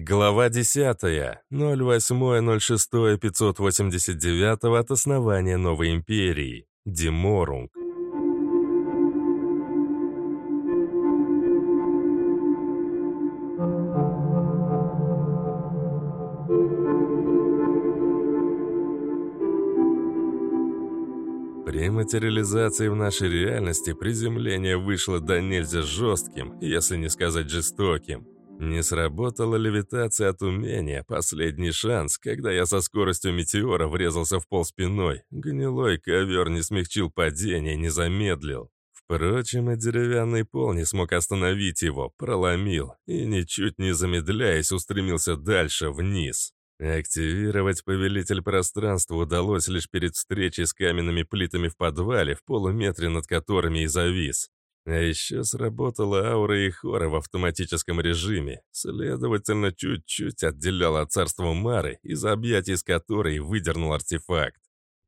Глава 10. 08.06.589 от основания Новой Империи. Деморунг. При материализации в нашей реальности приземление вышло до нельзя жестким, если не сказать жестоким. Не сработала левитация от умения, последний шанс, когда я со скоростью метеора врезался в пол спиной. Гнилой ковер не смягчил падение, не замедлил. Впрочем, и деревянный пол не смог остановить его, проломил, и, ничуть не замедляясь, устремился дальше, вниз. Активировать повелитель пространства удалось лишь перед встречей с каменными плитами в подвале, в полуметре над которыми и завис. А еще сработала аура и хора в автоматическом режиме, следовательно, чуть-чуть отделяла от царства Мары, из объятий с которой выдернул артефакт.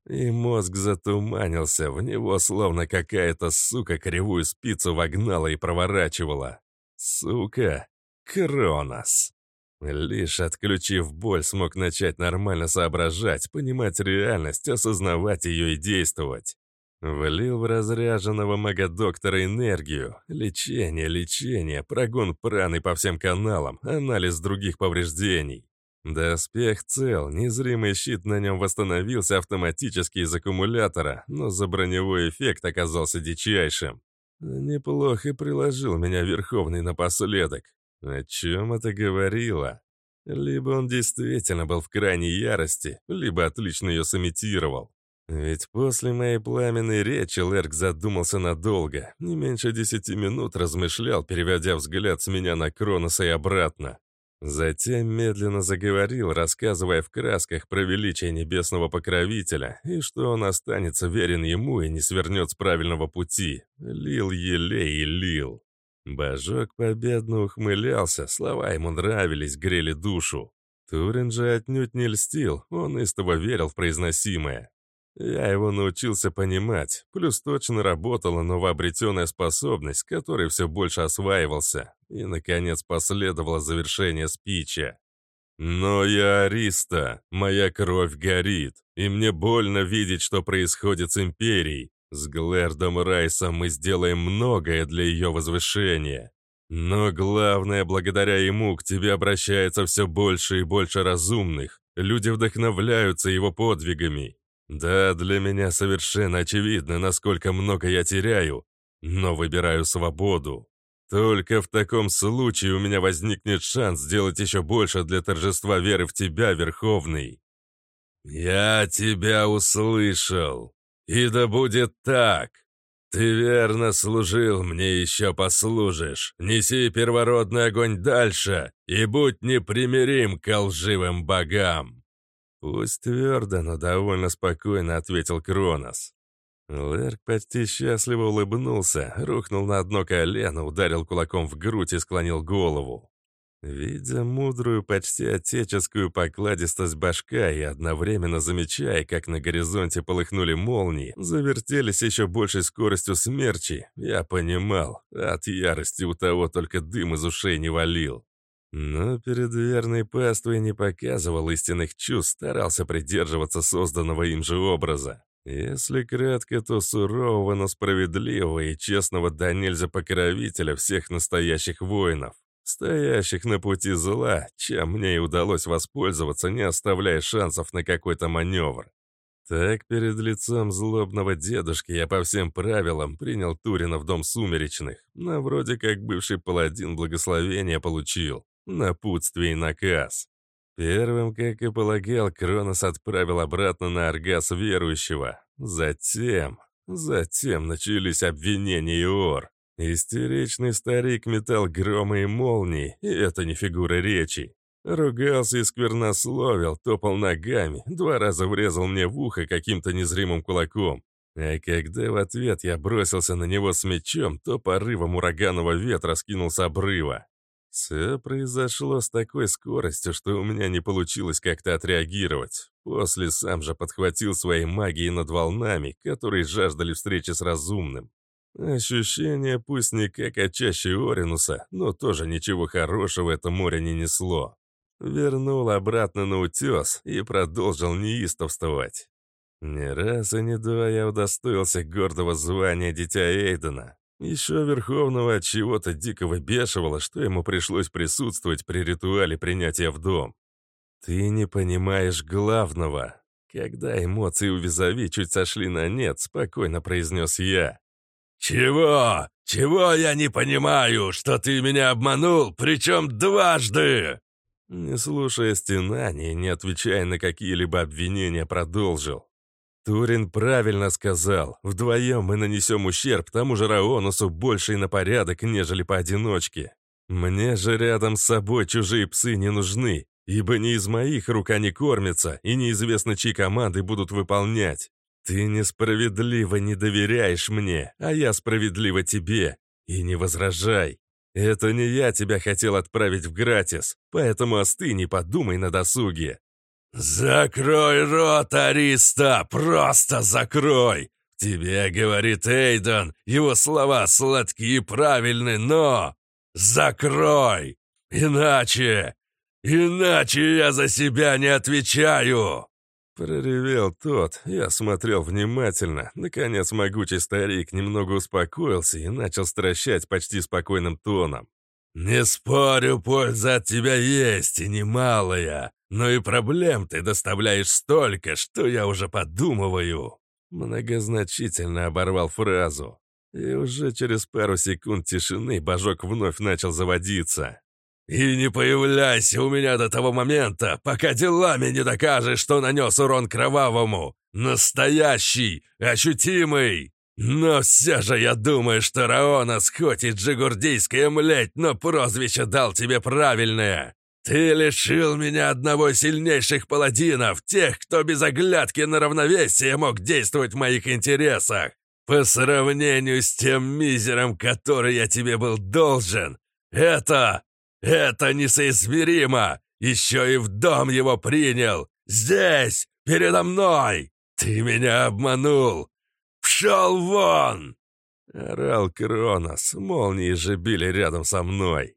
И мозг затуманился, в него словно какая-то сука кривую спицу вогнала и проворачивала. Сука, Кронос. Лишь отключив боль, смог начать нормально соображать, понимать реальность, осознавать ее и действовать. Влил в разряженного мага-доктора энергию. Лечение, лечение, прогон праны по всем каналам, анализ других повреждений. Доспех цел, незримый щит на нем восстановился автоматически из аккумулятора, но за броневой эффект оказался дичайшим. Неплохо приложил меня Верховный напоследок. О чем это говорило? Либо он действительно был в крайней ярости, либо отлично ее сымитировал. Ведь после моей пламенной речи Лерк задумался надолго, не меньше десяти минут размышлял, переводя взгляд с меня на Кроноса и обратно. Затем медленно заговорил, рассказывая в красках про величие небесного покровителя и что он останется верен ему и не свернет с правильного пути. Лил елей и лил. Божок победно ухмылялся, слова ему нравились, грели душу. Турин же отнюдь не льстил, он истово верил в произносимое. Я его научился понимать, плюс точно работала новообретенная способность, которой все больше осваивался, и, наконец, последовало завершение спича. «Но я Ариста, моя кровь горит, и мне больно видеть, что происходит с Империей, с Глэрдом Райсом мы сделаем многое для ее возвышения. Но главное, благодаря ему к тебе обращается все больше и больше разумных. Люди вдохновляются его подвигами. Да, для меня совершенно очевидно, насколько много я теряю, но выбираю свободу. Только в таком случае у меня возникнет шанс сделать еще больше для торжества веры в тебя, Верховный. «Я тебя услышал», и да будет так. Ты верно служил, мне еще послужишь. Неси первородный огонь дальше и будь непримирим к лживым богам. Пусть твердо, но довольно спокойно ответил Кронос. Лерк почти счастливо улыбнулся, рухнул на одно колено, ударил кулаком в грудь и склонил голову. Видя мудрую, почти отеческую покладистость башка и одновременно замечая, как на горизонте полыхнули молнии, завертелись еще большей скоростью смерчи, я понимал, от ярости у того только дым из ушей не валил. Но перед верной паствой не показывал истинных чувств, старался придерживаться созданного им же образа. Если кратко, то сурового, но справедливого и честного до нельзя покровителя всех настоящих воинов стоящих на пути зла, чем мне и удалось воспользоваться, не оставляя шансов на какой-то маневр. Так перед лицом злобного дедушки я по всем правилам принял Турина в дом сумеречных, но вроде как бывший паладин благословения получил, напутствие и наказ. Первым, как и полагал, Кронос отправил обратно на Аргас верующего. Затем, затем начались обвинения и ор. Истеричный старик метал громы и молнии, и это не фигура речи. Ругался и сквернословил, топал ногами, два раза врезал мне в ухо каким-то незримым кулаком. А когда в ответ я бросился на него с мечом, то порывом ураганного ветра скинул с обрыва. Все произошло с такой скоростью, что у меня не получилось как-то отреагировать. После сам же подхватил своей магией над волнами, которые жаждали встречи с разумным. Ощущение пусть не как от Оринуса, но тоже ничего хорошего это море не несло. вернул обратно на утес и продолжил неистовствовать. Не раз и не два я удостоился гордого звания Дитя Эйдена. Еще Верховного от чего-то дико выбешивало, что ему пришлось присутствовать при ритуале принятия в дом. Ты не понимаешь главного. Когда эмоции у Визави чуть сошли на нет, спокойно произнес я. «Чего? Чего я не понимаю, что ты меня обманул, причем дважды?» Не слушая стенаний, не отвечая на какие-либо обвинения, продолжил. Турин правильно сказал. Вдвоем мы нанесем ущерб тому же Раонусу больше и на порядок, нежели поодиночке. Мне же рядом с собой чужие псы не нужны, ибо не из моих рук они кормятся, и неизвестно, чьи команды будут выполнять. Ты несправедливо не доверяешь мне, а я справедливо тебе. И не возражай. Это не я тебя хотел отправить в Гратис, поэтому остынь и подумай на досуге. «Закрой рот, Ариста! Просто закрой! Тебе говорит Эйден, его слова сладкие и правильны, но... Закрой! Иначе... Иначе я за себя не отвечаю!» Проревел тот, я смотрел внимательно. Наконец могучий старик немного успокоился и начал стращать почти спокойным тоном. «Не спорю, польза от тебя есть, и немалая, но и проблем ты доставляешь столько, что я уже подумываю». Многозначительно оборвал фразу. И уже через пару секунд тишины божок вновь начал заводиться. «И не появляйся у меня до того момента, пока делами не докажешь, что нанес урон кровавому. Настоящий, ощутимый!» Но все же я думаю, что Раона хоть и джигурдийская млеть, но прозвище дал тебе правильное. Ты лишил меня одного из сильнейших паладинов, тех, кто без оглядки на равновесие мог действовать в моих интересах. По сравнению с тем мизером, который я тебе был должен, это... это несоизмеримо. Еще и в дом его принял. Здесь, передо мной. Ты меня обманул. «Пшел вон!» Орал Кронос, молнии же били рядом со мной.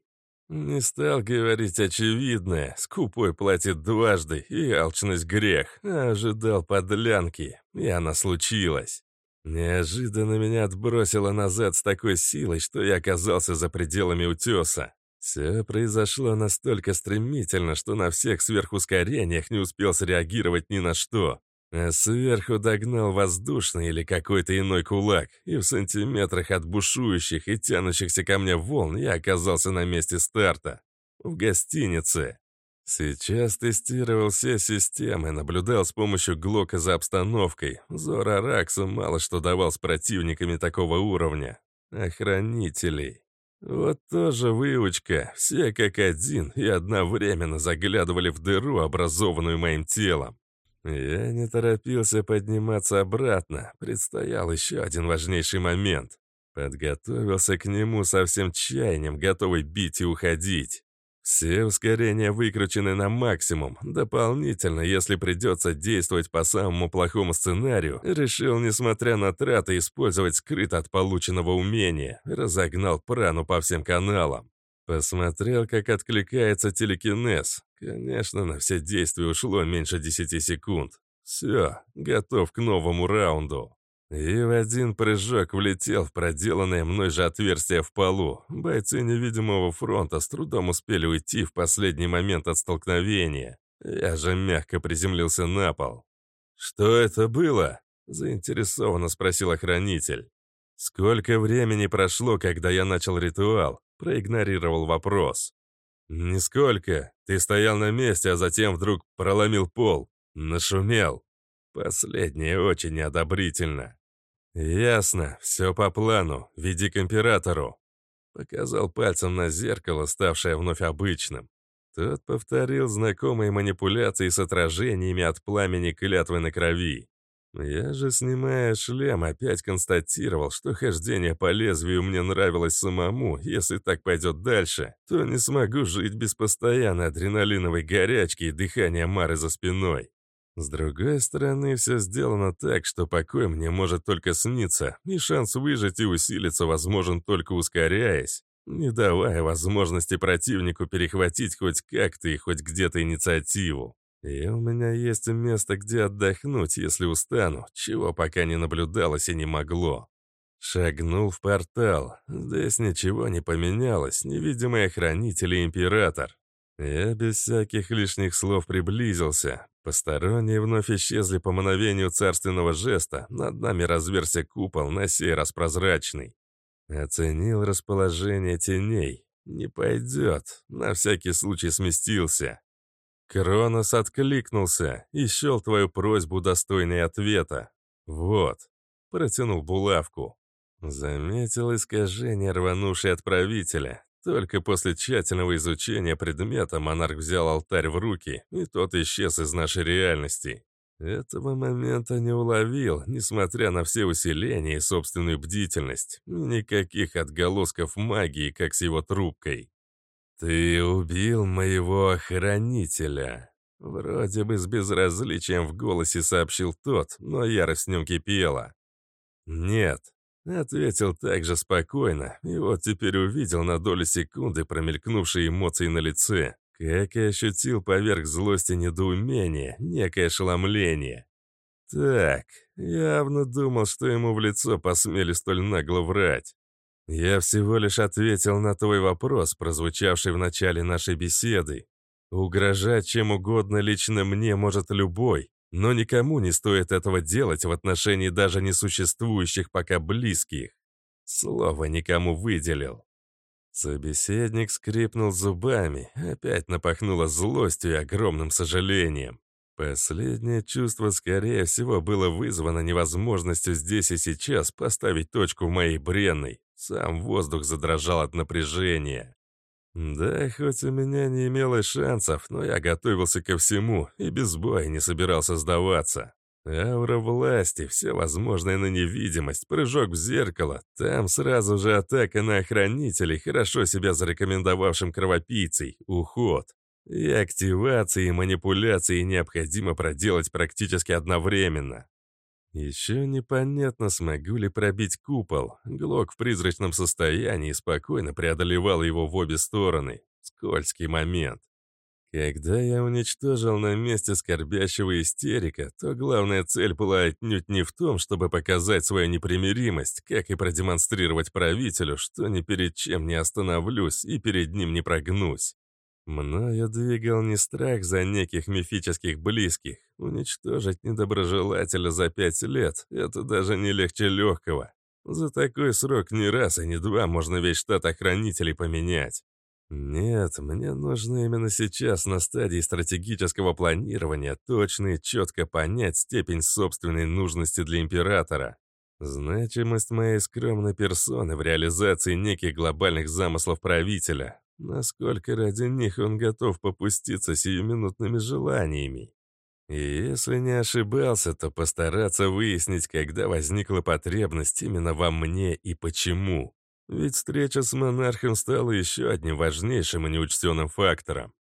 Не стал говорить очевидное, скупой платит дважды, и алчность грех, ожидал подлянки, и она случилась. Неожиданно меня отбросило назад с такой силой, что я оказался за пределами утеса. Все произошло настолько стремительно, что на всех сверхускорениях не успел среагировать ни на что. А сверху догнал воздушный или какой-то иной кулак, и в сантиметрах от бушующих и тянущихся ко мне волн я оказался на месте старта. В гостинице. Сейчас тестировал все системы, наблюдал с помощью Глока за обстановкой. Зор Араксу мало что давал с противниками такого уровня. Охранителей. Вот тоже выучка. Все как один и одновременно заглядывали в дыру, образованную моим телом. Я не торопился подниматься обратно. Предстоял еще один важнейший момент. Подготовился к нему со всем чаянием, готовый бить и уходить. Все ускорения выкручены на максимум. Дополнительно, если придется действовать по самому плохому сценарию, решил, несмотря на траты, использовать скрыто от полученного умения. Разогнал прану по всем каналам. Посмотрел, как откликается телекинез. Конечно, на все действия ушло меньше десяти секунд. Все, готов к новому раунду. И в один прыжок влетел в проделанное мной же отверстие в полу. Бойцы невидимого фронта с трудом успели уйти в последний момент от столкновения. Я же мягко приземлился на пол. «Что это было?» – заинтересованно спросил охранитель. «Сколько времени прошло, когда я начал ритуал?» Проигнорировал вопрос. «Нисколько. Ты стоял на месте, а затем вдруг проломил пол. Нашумел. Последнее очень неодобрительно. Ясно, все по плану. Веди к императору». Показал пальцем на зеркало, ставшее вновь обычным. Тот повторил знакомые манипуляции с отражениями от пламени клятвы на крови. Я же, снимая шлем, опять констатировал, что хождение по лезвию мне нравилось самому. Если так пойдет дальше, то не смогу жить без постоянной адреналиновой горячки и дыхания Мары за спиной. С другой стороны, все сделано так, что покой мне может только сниться, и шанс выжить и усилиться возможен только ускоряясь. не давая возможности противнику перехватить хоть как-то и хоть где-то инициативу. И у меня есть место, где отдохнуть, если устану, чего пока не наблюдалось и не могло. Шагнул в портал. Здесь ничего не поменялось, невидимый охранитель и император. Я без всяких лишних слов приблизился. Посторонние вновь исчезли по мановению царственного жеста. Над нами разверся купол, на сей раз прозрачный. Оценил расположение теней. Не пойдет. На всякий случай сместился. Кронос откликнулся и счел твою просьбу достойной ответа. Вот. Протянул булавку. Заметил искажение, рванувшее отправителя. Только после тщательного изучения предмета монарх взял алтарь в руки, и тот исчез из нашей реальности. Этого момента не уловил, несмотря на все усиления и собственную бдительность. Никаких отголосков магии, как с его трубкой. «Ты убил моего охранителя», Вроде бы с безразличием в голосе сообщил тот, но ярость в нем кипела. «Нет, Ответил так же спокойно, и вот теперь увидел на долю секунды промелькнувшие эмоции на лице, как и ощутил поверх злости недоумение, некое ошеломление. Так, явно думал, что ему в лицо посмели столь нагло врать. Я всего лишь ответил на твой вопрос, прозвучавший в начале нашей беседы. Угрожать чем угодно лично мне может любой, но никому не стоит этого делать в отношении даже несуществующих пока близких. Слово никому выделил. Собеседник скрипнул зубами, опять напахнуло злостью и огромным сожалением. Последнее чувство, скорее всего, было вызвано невозможностью здесь и сейчас поставить точку в моей бренной. Сам воздух задрожал от напряжения. Да, хоть у меня не имелось шансов, но я готовился ко всему и без боя не собирался сдаваться. Аура власти, все возможное на невидимость, прыжок в зеркало, там сразу же атака на охранителей, хорошо себя зарекомендовавшим кровопийцей, уход. И активации, и манипуляции необходимо проделать практически одновременно. Еще непонятно, смогу ли пробить купол. Глок в призрачном состоянии спокойно преодолевал его в обе стороны. Скользкий момент. Когда я уничтожил на месте скорбящего истерика, то главная цель была отнюдь не в том, чтобы показать свою непримиримость, как и продемонстрировать правителю, что ни перед чем не остановлюсь и перед ним не прогнусь. Мною двигал не страх за неких мифических близких. Уничтожить недоброжелателя за пять лет — это даже не легче легкого. За такой срок не раз и не два можно весь штат охранителей поменять. Нет, мне нужно именно сейчас, на стадии стратегического планирования, точно и четко понять степень собственной нужности для Императора. Значимость моей скромной персоны в реализации неких глобальных замыслов правителя, Насколько ради них он готов попуститься сиюминутными желаниями. И если не ошибался, то постараться выяснить, когда возникла потребность именно во мне и почему. Ведь встреча с монархом стала еще одним важнейшим и неучтенным фактором.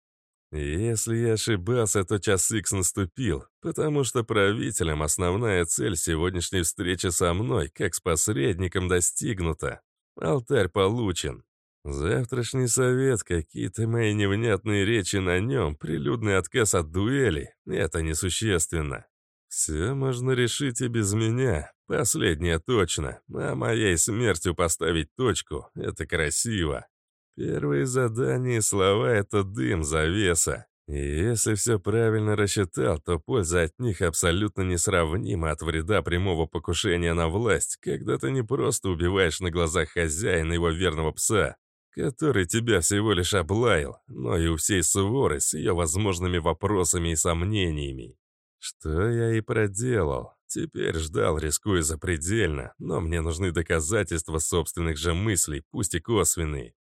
если я ошибался, то час икс наступил, потому что правителем основная цель сегодняшней встречи со мной, как с посредником, достигнута. Алтарь получен. Завтрашний совет, какие-то мои невнятные речи на нем, прилюдный отказ от дуэли — это несущественно. Все можно решить и без меня, последнее точно, а моей смертью поставить точку — это красиво. Первые задания и слова — это дым, завеса. И если все правильно рассчитал, то польза от них абсолютно несравнима от вреда прямого покушения на власть, когда ты не просто убиваешь на глазах хозяина его верного пса, который тебя всего лишь облаял, но и у всей Суворы с ее возможными вопросами и сомнениями. Что я и проделал. Теперь ждал, рискуя запредельно, но мне нужны доказательства собственных же мыслей, пусть и косвенные.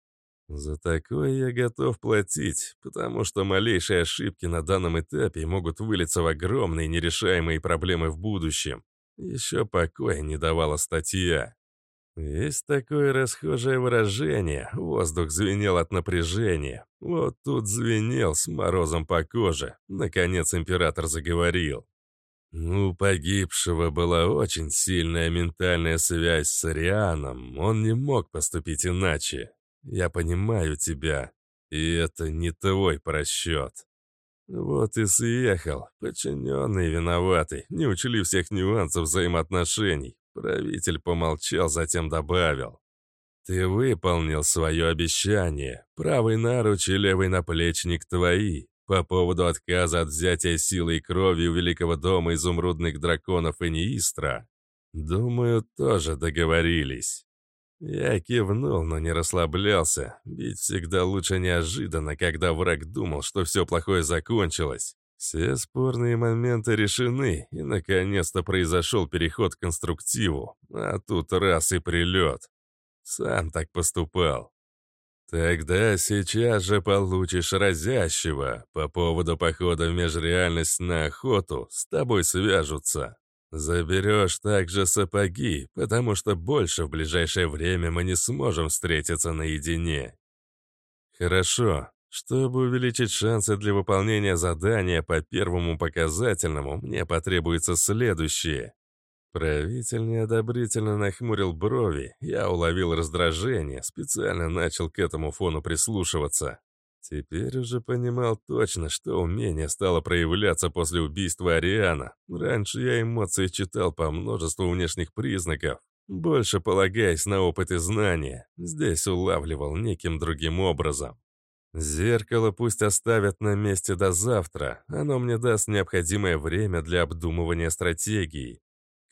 За такое я готов платить, потому что малейшие ошибки на данном этапе могут вылиться в огромные нерешаемые проблемы в будущем. Еще покоя не давала статья. Есть такое расхожее выражение, воздух звенел от напряжения. Вот тут звенел с морозом по коже. Наконец император заговорил. У погибшего была очень сильная ментальная связь с Арианом, он не мог поступить иначе. Я понимаю тебя, и это не твой просчет. Вот и съехал. Подчиненные виноваты, не учли всех нюансов взаимоотношений. Правитель помолчал, затем добавил. Ты выполнил свое обещание. Правый наруч и левый наплечник твои. По поводу отказа от взятия силы и крови у Великого дома изумрудных драконов и Неистра. Думаю, тоже договорились. Я кивнул, но не расслаблялся. Бить всегда лучше неожиданно, когда враг думал, что все плохое закончилось. Все спорные моменты решены, и наконец-то произошел переход к конструктиву. А тут раз и прилет. Сам так поступал. Тогда сейчас же получишь разящего. По поводу похода в межреальность на охоту с тобой свяжутся. Заберешь также сапоги, потому что больше в ближайшее время мы не сможем встретиться наедине. Хорошо. Чтобы увеличить шансы для выполнения задания по первому показательному, мне потребуется следующее. Правитель неодобрительно нахмурил брови, я уловил раздражение, специально начал к этому фону прислушиваться. Теперь уже понимал точно, что умение стало проявляться после убийства Ариана. Раньше я эмоции читал по множеству внешних признаков, больше полагаясь на опыт и знания. Здесь улавливал неким другим образом. Зеркало пусть оставят на месте до завтра, оно мне даст необходимое время для обдумывания стратегии.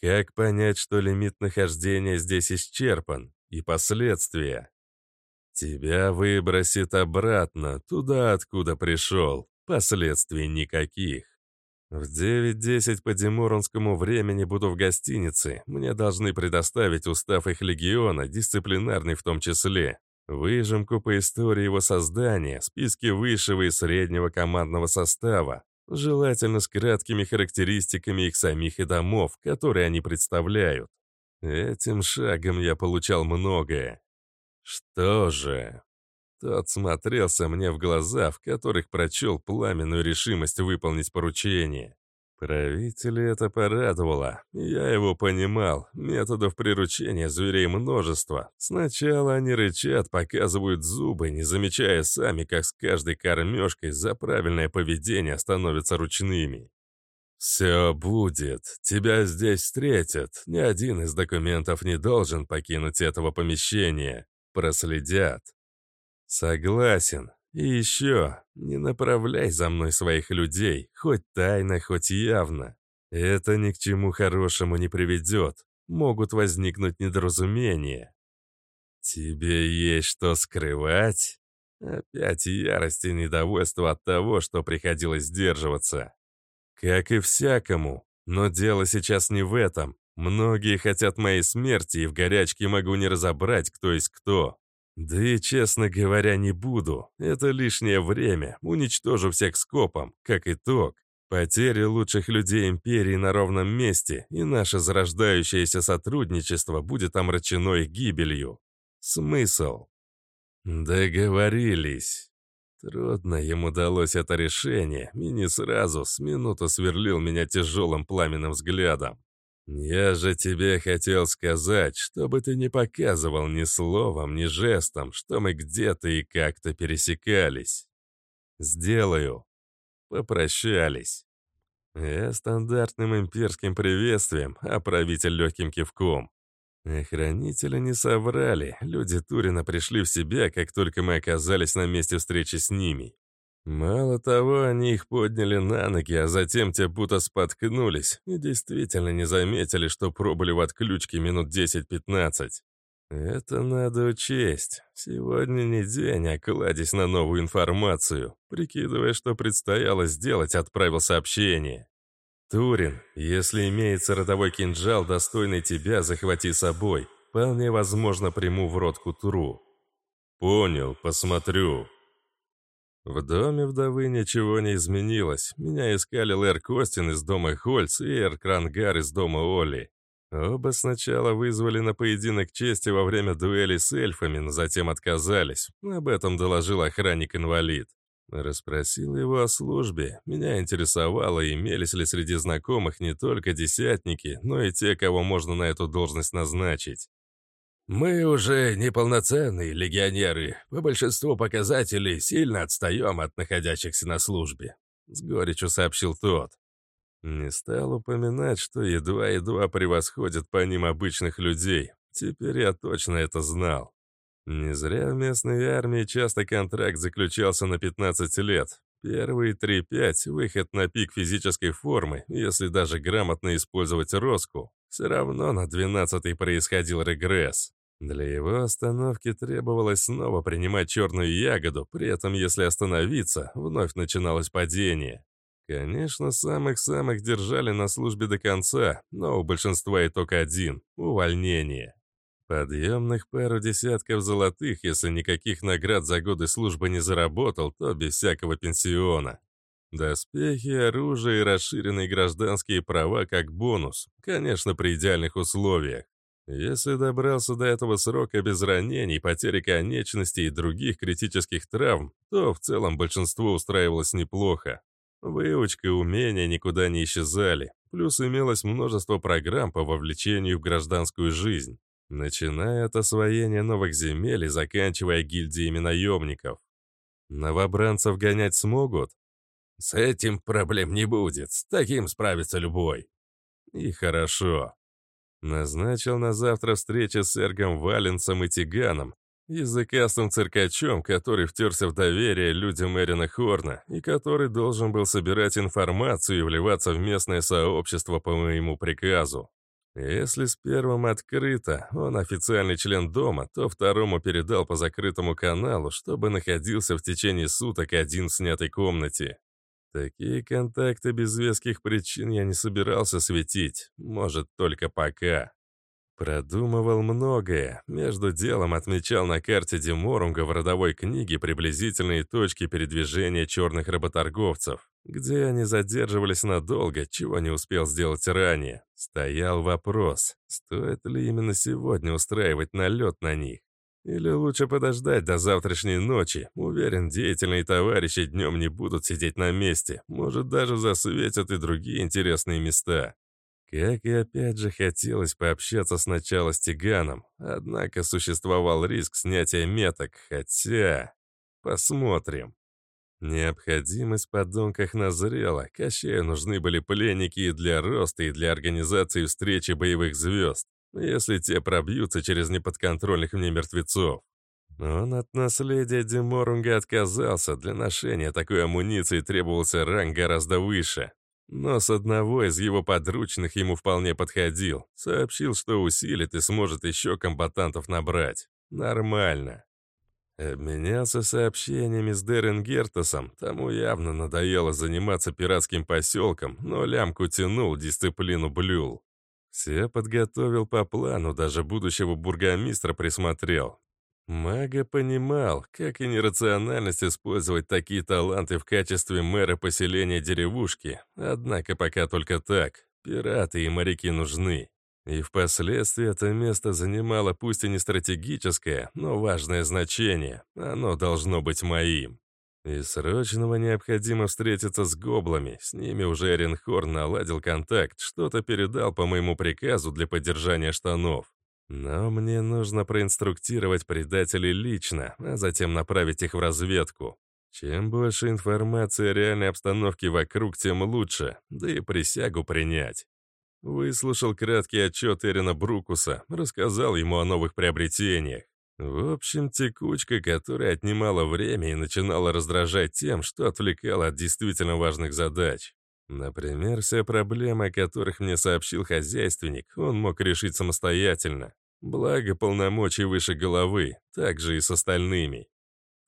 Как понять, что лимит нахождения здесь исчерпан? И последствия? Тебя выбросит обратно, туда, откуда пришел. Последствий никаких. В 9.10 по демуронскому времени буду в гостинице. Мне должны предоставить устав их легиона, дисциплинарный в том числе. Выжимку по истории его создания, списки высшего и среднего командного состава, желательно с краткими характеристиками их самих и домов, которые они представляют. Этим шагом я получал многое. Что же? Тот смотрелся мне в глаза, в которых прочел пламенную решимость выполнить поручение. Правителя это порадовало. Я его понимал. Методов приручения зверей множество. Сначала они рычат, показывают зубы, не замечая сами, как с каждой кормежкой за правильное поведение становятся ручными. «Все будет. Тебя здесь встретят. Ни один из документов не должен покинуть этого помещения. Проследят». «Согласен. И еще, не направляй за мной своих людей, хоть тайно, хоть явно. Это ни к чему хорошему не приведет. Могут возникнуть недоразумения. Тебе есть что скрывать? Опять ярость и недовольство от того, что приходилось сдерживаться. Как и всякому. Но дело сейчас не в этом. Многие хотят моей смерти, и в горячке могу не разобрать, кто есть кто. Да и, честно говоря, не буду. Это лишнее время. Уничтожу всех скопом. Как итог, потери лучших людей Империи на ровном месте, и наше зарождающееся сотрудничество будет омрачено их гибелью. Смысл? Договорились. Трудно ему далось это решение, и не сразу, с минуту сверлил меня тяжелым пламенным взглядом. «Я же тебе хотел сказать, чтобы ты не показывал ни словом, ни жестом, что мы где-то и как-то пересекались. Сделаю». Попрощались. Я стандартным имперским приветствием, а правитель легким кивком. Охранители не соврали, люди Турина пришли в себя, как только мы оказались на месте встречи с ними. Мало того, они их подняли на ноги, а затем те будто споткнулись и действительно не заметили, что пробыли в отключке минут 10-15. Это надо учесть. Сегодня не день, а кладись на новую информацию. Прикидывая, что предстояло сделать, отправил сообщение. «Турин, если имеется родовой кинжал, достойный тебя, захвати собой. Вполне возможно, приму в рот кутру». «Понял, посмотрю», в доме вдовы ничего не изменилось. Меня искали Лэр Костин из дома Хольц и Эр Крангар из дома Оли. Оба сначала вызвали на поединок чести во время дуэли с эльфами, но затем отказались. Об этом доложил охранник-инвалид. Расспросил его о службе. Меня интересовало, имелись ли среди знакомых не только десятники, но и те, кого можно на эту должность назначить. Мы уже неполноценные легионеры. По большинству показателей сильно отстаем от находящихся на службе», — с горечью сообщил тот. Не стал упоминать, что едва-едва превосходит по ним обычных людей. Теперь я точно это знал. Не зря в местной армии часто контракт заключался на 15 лет. Первые 3-5 — выход на пик физической формы, если даже грамотно использовать роску. Все равно на 12-й происходил регресс. Для его остановки требовалось снова принимать черную ягоду, при этом если остановиться, вновь начиналось падение. Конечно, самых-самых держали на службе до конца, но у большинства итог один — увольнение. Подъемных пару десятков золотых, если никаких наград за годы службы не заработал, то без всякого пенсиона. Доспехи, оружие и расширенные гражданские права как бонус, конечно, при идеальных условиях. Если добрался до этого срока без ранений, потери конечностей и других критических травм, то в целом большинство устраивалось неплохо. Выучка и умения никуда не исчезали, плюс имелось множество программ по вовлечению в гражданскую жизнь. Начиная от освоения новых земель и заканчивая гильдиями наемников. Новобранцев гонять смогут? С этим проблем не будет, с таким справится любой. И хорошо. Назначил на завтра встречу с Эргом Валенсом и Тиганом, языкастым циркачом, который втерся в доверие людям Эрина Хорна и который должен был собирать информацию и вливаться в местное сообщество по моему приказу. Если с первым открыто, он официальный член дома, то второму передал по закрытому каналу, чтобы находился в течение суток один в снятой комнате. Такие контакты без веских причин я не собирался светить, может, только пока. Продумывал многое. Между делом отмечал на карте Деморунга в родовой книге приблизительные точки передвижения черных работорговцев, где они задерживались надолго, чего не успел сделать ранее. Стоял вопрос, стоит ли именно сегодня устраивать налет на них. Или лучше подождать до завтрашней ночи. Уверен, деятельные товарищи днем не будут сидеть на месте. Может, даже засветят и другие интересные места. Как и опять же хотелось пообщаться сначала с Тиганом, однако существовал риск снятия меток, хотя... Посмотрим. Необходимость в подонках назрела, Кощею нужны были пленники и для роста, и для организации встречи боевых звезд, если те пробьются через неподконтрольных мне мертвецов. Он от наследия Деморунга отказался, для ношения такой амуниции требовался ранг гораздо выше. Но с одного из его подручных ему вполне подходил. Сообщил, что усилит и сможет еще комбатантов набрать. Нормально. Обменялся сообщениями с Дерен Гертасом, тому явно надоело заниматься пиратским поселком, но лямку тянул, дисциплину блюл. Все подготовил по плану, даже будущего бургомистра присмотрел. Мага понимал, как и нерациональность использовать такие таланты в качестве мэра поселения деревушки, однако пока только так. Пираты и моряки нужны. И впоследствии это место занимало пусть и не стратегическое, но важное значение. Оно должно быть моим. И срочного необходимо встретиться с гоблами. С ними уже Эренхорн наладил контакт, что-то передал по моему приказу для поддержания штанов. Но мне нужно проинструктировать предателей лично, а затем направить их в разведку. Чем больше информации о реальной обстановке вокруг, тем лучше, да и присягу принять. Выслушал краткий отчет Эрина Брукуса, рассказал ему о новых приобретениях. В общем, текучка, которая отнимала время и начинала раздражать тем, что отвлекала от действительно важных задач. Например, все проблемы, о которых мне сообщил хозяйственник, он мог решить самостоятельно. Благо, полномочий выше головы, так же и с остальными.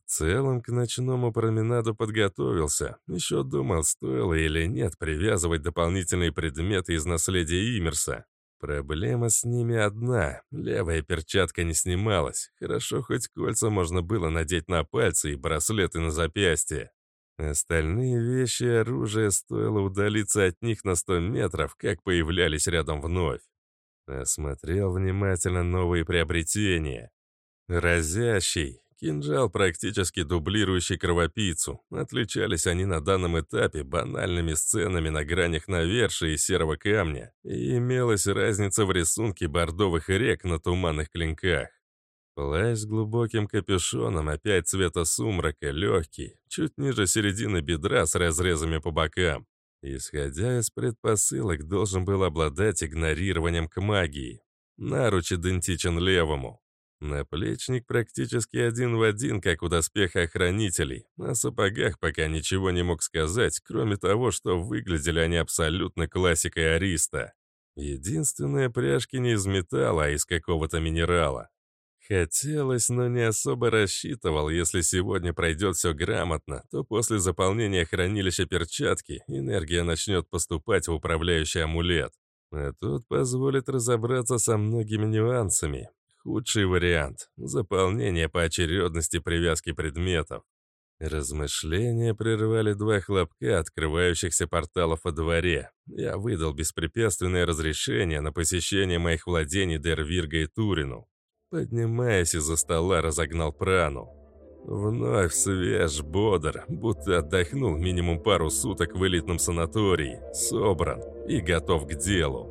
В целом, к ночному променаду подготовился. Еще думал, стоило или нет привязывать дополнительные предметы из наследия Имерса. Проблема с ними одна. Левая перчатка не снималась. Хорошо, хоть кольца можно было надеть на пальцы и браслеты на запястье. Остальные вещи и оружие стоило удалиться от них на 100 метров, как появлялись рядом вновь. Осмотрел внимательно новые приобретения. Разящий, Кинжал, практически дублирующий кровопийцу. Отличались они на данном этапе банальными сценами на гранях навершия и серого камня, и имелась разница в рисунке бордовых рек на туманных клинках. Плащ с глубоким капюшоном, опять цвета сумрака, легкий, чуть ниже середины бедра с разрезами по бокам. Исходя из предпосылок, должен был обладать игнорированием к магии. Наруч идентичен левому. Наплечник практически один в один, как у доспеха охранителей. О сапогах пока ничего не мог сказать, кроме того, что выглядели они абсолютно классикой Ариста. Единственное, пряжки не из металла, а из какого-то минерала. Хотелось, но не особо рассчитывал, если сегодня пройдет все грамотно, то после заполнения хранилища перчатки энергия начнет поступать в управляющий амулет. А тут позволит разобраться со многими нюансами. Худший вариант – заполнение по очередности привязки предметов. Размышления прервали два хлопка открывающихся порталов во дворе. Я выдал беспрепятственное разрешение на посещение моих владений Дервирга и Турину. Поднимаясь из-за стола, разогнал прану. Вновь свеж, бодр, будто отдохнул минимум пару суток в элитном санатории, собран и готов к делу.